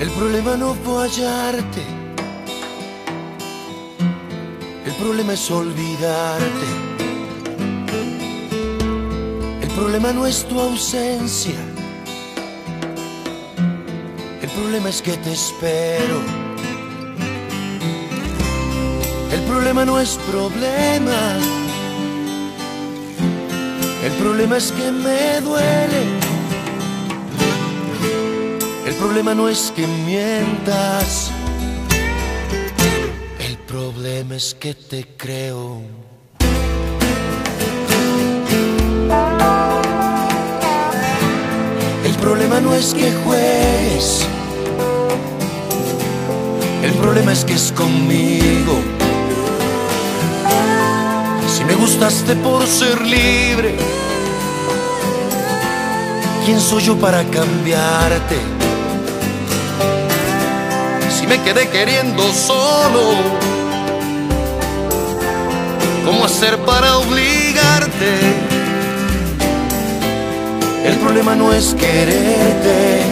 El problema no fue hallarte. El problema es olvidarte. El problema no es tu ausencia. El problema es que te espero. El problema no es problema. El problema es que me duele. El problema no es que mientas. El problema es que te creo. El problema no es que juegues. El problema es que es conmigo. Si me gustaste por ser libre, ¿quién soy yo para cambiarte? Me quedé queriendo solo, ¿cómo hacer para obligarte? El problema no es quererte,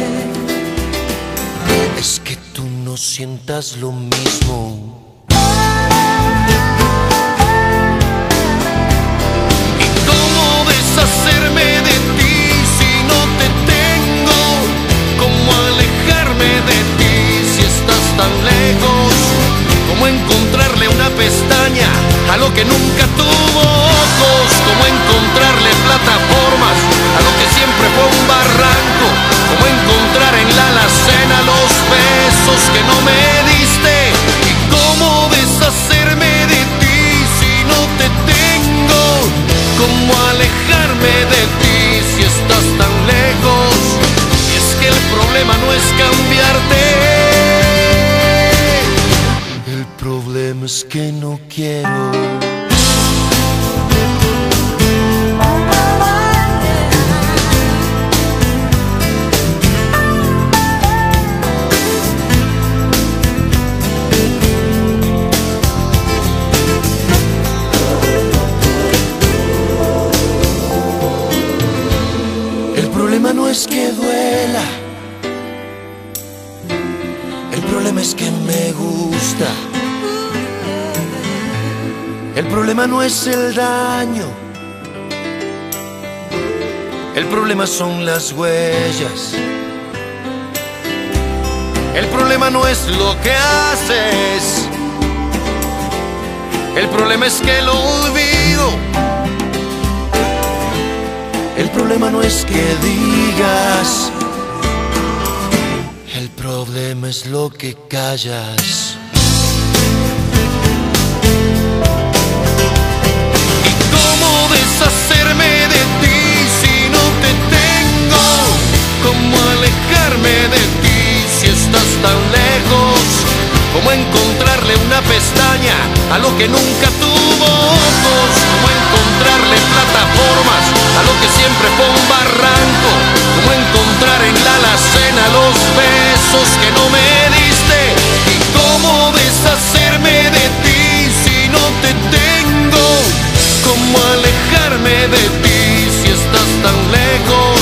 es que tú no sientas lo mismo. Que nunca tuvo ojos? ¿Cómo encontrarle plataformas a lo que siempre fue un barranco? ¿Cómo encontrar en la alacena los besos que no me diste? ¿Y cómo deshacerme de ti si no te tengo? ¿Cómo alejarme de ti si estás tan lejos? Y es que el problema no es cambiarte. El problema es que no quiero. Que duela. El problema es que me gusta. El problema no es el daño. El problema son las huellas. El problema no es lo que haces. El problema es que lo olvido. El problema no es que digas. El problema es lo que callas. ¿Y cómo deshacerme de ti si no te tengo? ¿Cómo alejarme de ti si estás tan lejos? ¿Cómo encontrarle pestaña a lo que nunca tuvo ojos? ¿Cómo encontrarle plataformas a lo que siempre fue un barranco? ¿Cómo encontrar en la alacena los besos que no me diste? ¿Y cómo deshacerme de ti si no te tengo? ¿Cómo alejarme de ti si estás tan lejos?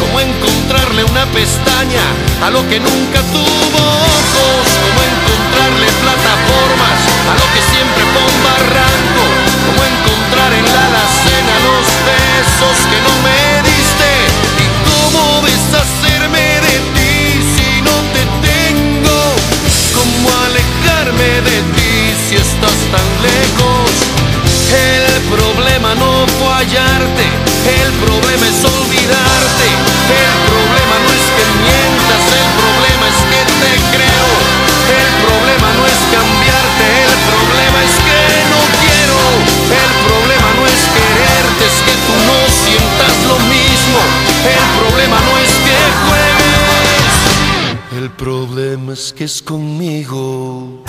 ¿Cómo encontrarle una pestaña a lo que nunca tuvo? El problema no fue hallarte, el problema es olvidarte. El problema no es que mientas, el problema es que te creo. El problema no es cambiarte, el problema es que no quiero. El problema no es quererte, es que tú no sientas lo mismo. El problema no es que juegues, el problema es que es conmigo.